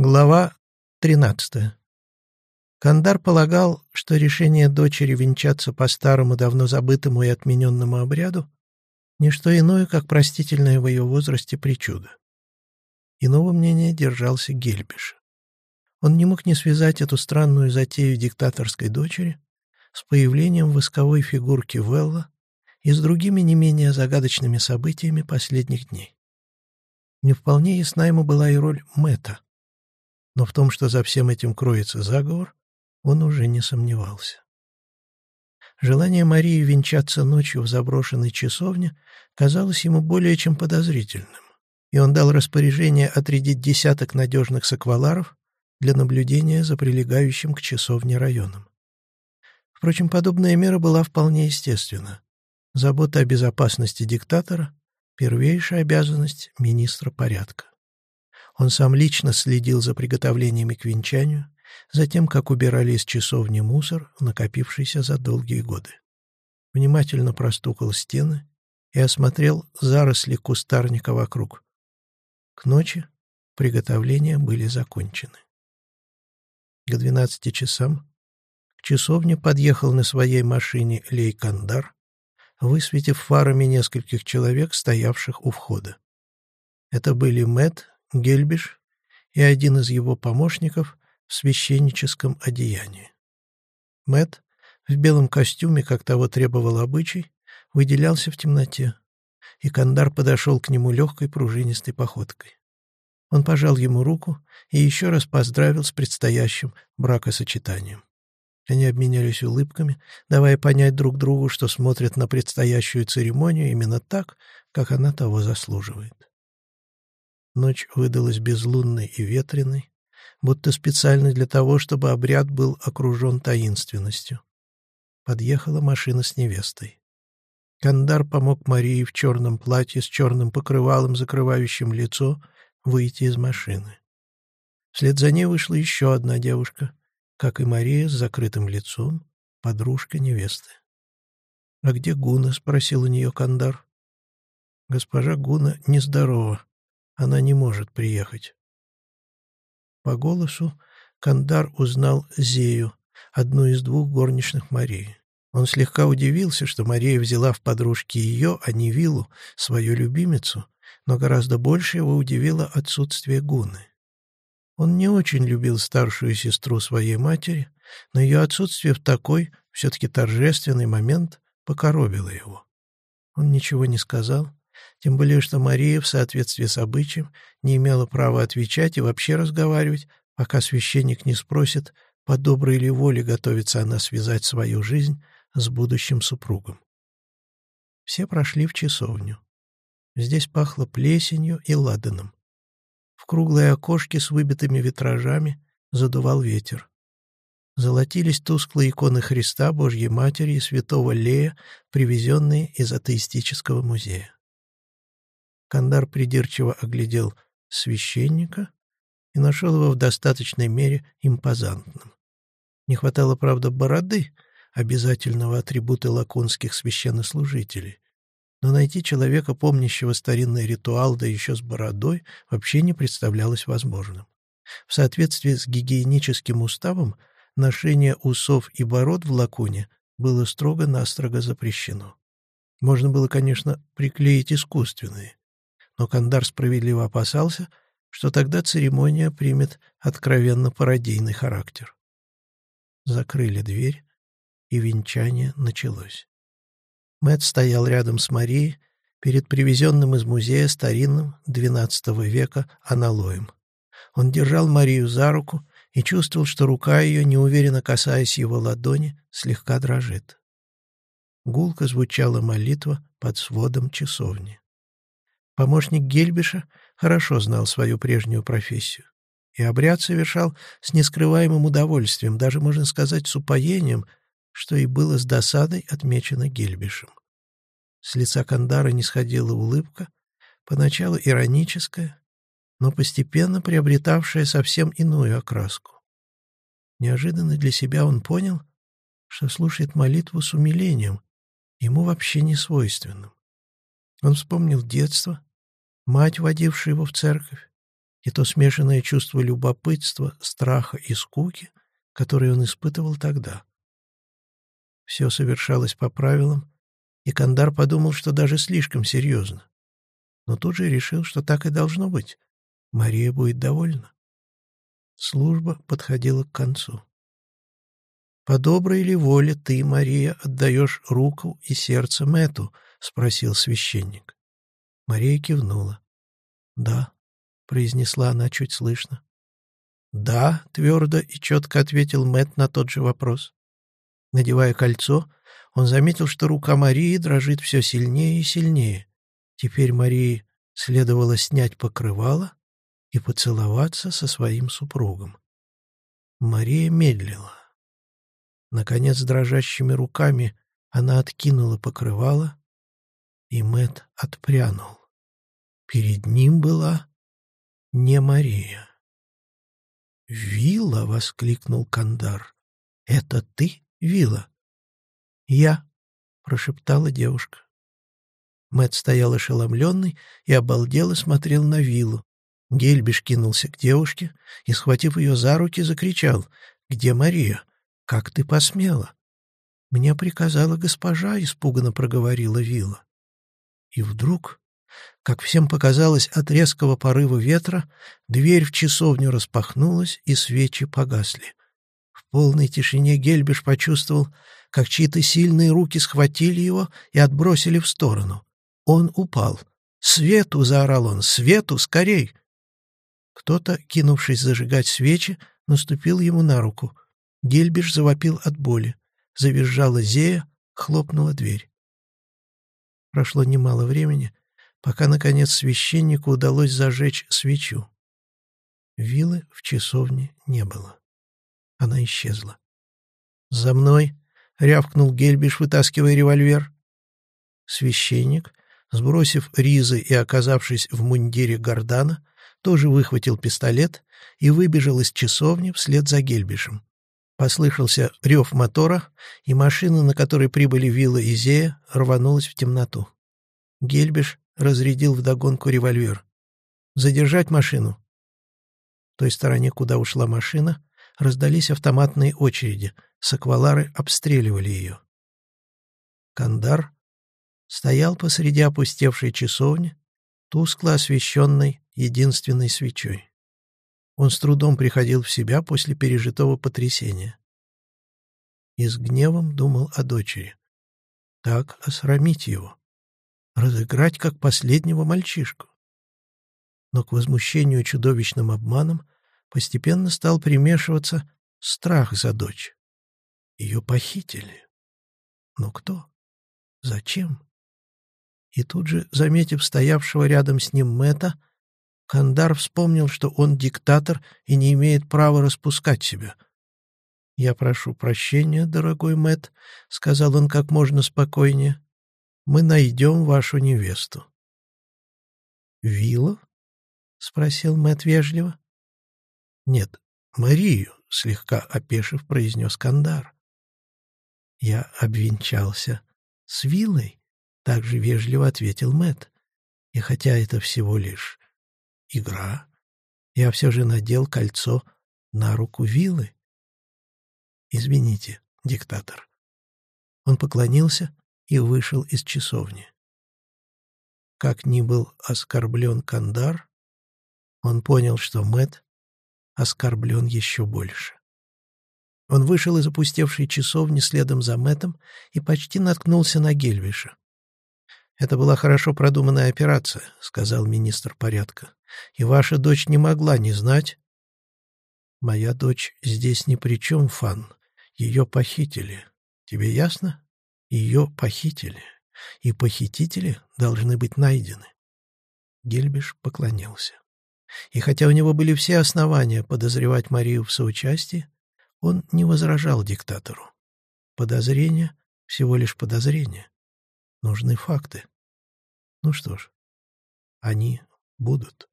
Глава 13. Кандар полагал, что решение дочери венчаться по старому, давно забытому и отмененному обряду — не что иное, как простительное в ее возрасте причуда. Иного мнения держался Гельбиш. Он не мог не связать эту странную затею диктаторской дочери с появлением восковой фигурки Велла и с другими не менее загадочными событиями последних дней. Не вполне ясна ему была и роль Мэтта — но в том, что за всем этим кроется заговор, он уже не сомневался. Желание Марии венчаться ночью в заброшенной часовне казалось ему более чем подозрительным, и он дал распоряжение отрядить десяток надежных сакваларов для наблюдения за прилегающим к часовне районом. Впрочем, подобная мера была вполне естественна. Забота о безопасности диктатора — первейшая обязанность министра порядка. Он сам лично следил за приготовлениями к венчанию, за тем, как убирали из часовни мусор, накопившийся за долгие годы. Внимательно простукал стены и осмотрел заросли кустарника вокруг. К ночи приготовления были закончены. К двенадцати часам к часовне подъехал на своей машине Лейкандар, высветив фарами нескольких человек, стоявших у входа. Это были Мэт Гельбиш и один из его помощников в священническом одеянии. Мэт в белом костюме, как того требовал обычай, выделялся в темноте, и Кандар подошел к нему легкой пружинистой походкой. Он пожал ему руку и еще раз поздравил с предстоящим бракосочетанием. Они обменялись улыбками, давая понять друг другу, что смотрят на предстоящую церемонию именно так, как она того заслуживает. Ночь выдалась безлунной и ветреной, будто специально для того, чтобы обряд был окружен таинственностью. Подъехала машина с невестой. Кандар помог Марии в черном платье с черным покрывалом, закрывающим лицо, выйти из машины. Вслед за ней вышла еще одна девушка, как и Мария с закрытым лицом, подружка невесты. «А где Гуна?» — спросил у нее Кандар. «Госпожа Гуна нездорова», она не может приехать. По голосу Кандар узнал Зею, одну из двух горничных Марии. Он слегка удивился, что Мария взяла в подружки ее, а не Виллу, свою любимицу, но гораздо больше его удивило отсутствие Гуны. Он не очень любил старшую сестру своей матери, но ее отсутствие в такой, все-таки торжественный момент покоробило его. Он ничего не сказал, тем более, что Мария в соответствии с обычаем не имела права отвечать и вообще разговаривать, пока священник не спросит, по доброй ли воле готовится она связать свою жизнь с будущим супругом. Все прошли в часовню. Здесь пахло плесенью и ладаном. В круглые окошки с выбитыми витражами задувал ветер. Золотились тусклые иконы Христа, Божьей Матери и святого Лея, привезенные из атеистического музея. Кандар придирчиво оглядел священника и нашел его в достаточной мере импозантным. Не хватало, правда, бороды, обязательного атрибута лаконских священнослужителей, но найти человека, помнящего старинный ритуал, да еще с бородой, вообще не представлялось возможным. В соответствии с гигиеническим уставом ношение усов и бород в лаконе было строго-настрого запрещено. Можно было, конечно, приклеить искусственные, но Кандар справедливо опасался, что тогда церемония примет откровенно пародийный характер. Закрыли дверь, и венчание началось. Мэт стоял рядом с Марией перед привезенным из музея старинным XII века аналоем. Он держал Марию за руку и чувствовал, что рука ее, неуверенно касаясь его ладони, слегка дрожит. Гулко звучала молитва под сводом часовни. Помощник Гельбиша хорошо знал свою прежнюю профессию. И обряд совершал с нескрываемым удовольствием, даже, можно сказать, с упоением, что и было с досадой отмечено Гельбишем. С лица Кандара не сходила улыбка, поначалу ироническая, но постепенно приобретавшая совсем иную окраску. Неожиданно для себя он понял, что слушает молитву с умилением, ему вообще не свойственным. Он вспомнил детство, мать, водившая его в церковь, и то смешанное чувство любопытства, страха и скуки, которое он испытывал тогда. Все совершалось по правилам, и Кандар подумал, что даже слишком серьезно. Но тут же решил, что так и должно быть. Мария будет довольна. Служба подходила к концу. «По доброй ли воле ты, Мария, отдаешь руку и сердце Мэту?» — спросил священник. Мария кивнула. «Да», — произнесла она чуть слышно. «Да», — твердо и четко ответил Мэт на тот же вопрос. Надевая кольцо, он заметил, что рука Марии дрожит все сильнее и сильнее. Теперь Марии следовало снять покрывало и поцеловаться со своим супругом. Мария медлила. Наконец, дрожащими руками она откинула покрывало, и Мэт отпрянул. Перед ним была не Мария. «Вилла!» — воскликнул Кандар. «Это ты, Вилла?» «Я», — прошептала девушка. Мэт стоял ошеломленный и обалдело смотрел на Виллу. Гельбиш кинулся к девушке и, схватив ее за руки, закричал «Где Мария? Как ты посмела?» «Мне приказала госпожа», — испуганно проговорила Вилла. И вдруг, как всем показалось от резкого порыва ветра, дверь в часовню распахнулась, и свечи погасли. В полной тишине Гельбиш почувствовал, как чьи-то сильные руки схватили его и отбросили в сторону. Он упал. «Свету!» — заорал он. «Свету! Скорей!» Кто-то, кинувшись зажигать свечи, наступил ему на руку. Гельбиш завопил от боли. Завизжала Зея, хлопнула дверь. Прошло немало времени, пока, наконец, священнику удалось зажечь свечу. Вилы в часовне не было. Она исчезла. «За мной!» — рявкнул Гельбиш, вытаскивая револьвер. Священник, сбросив ризы и оказавшись в мундире Гордана, тоже выхватил пистолет и выбежал из часовни вслед за Гельбишем. Послышался рев мотора, и машина, на которой прибыли Вилла и Зея, рванулась в темноту. Гельбиш разрядил вдогонку револьвер. «Задержать машину!» В той стороне, куда ушла машина, раздались автоматные очереди, саквалары обстреливали ее. Кандар стоял посреди опустевшей часовни, тускло освещенной единственной свечой. Он с трудом приходил в себя после пережитого потрясения. И с гневом думал о дочери. Так осрамить его. Разыграть как последнего мальчишку. Но к возмущению чудовищным обманом постепенно стал примешиваться страх за дочь. Ее похитили. Но кто? Зачем? И тут же, заметив стоявшего рядом с ним Мэтта, Кандар вспомнил, что он диктатор и не имеет права распускать себя. «Я прошу прощения, дорогой Мэт, сказал он как можно спокойнее. «Мы найдем вашу невесту». «Вилла?» — спросил Мэт вежливо. «Нет, Марию», — слегка опешив, произнес Кандар. «Я обвенчался с Виллой», — также вежливо ответил Мэт. «И хотя это всего лишь Игра. Я все же надел кольцо на руку вилы. Извините, диктатор. Он поклонился и вышел из часовни. Как ни был оскорблен Кандар, он понял, что Мэт оскорблен еще больше. Он вышел из опустевшей часовни следом за Мэтом и почти наткнулся на Гельвиша. «Это была хорошо продуманная операция», — сказал министр порядка. «И ваша дочь не могла не знать». «Моя дочь здесь ни при чем, Фан. Ее похитили. Тебе ясно? Ее похитили. И похитители должны быть найдены». Гельбиш поклонился. И хотя у него были все основания подозревать Марию в соучастии, он не возражал диктатору. Подозрение — всего лишь подозрение. Нужны факты. Ну что ж, они будут.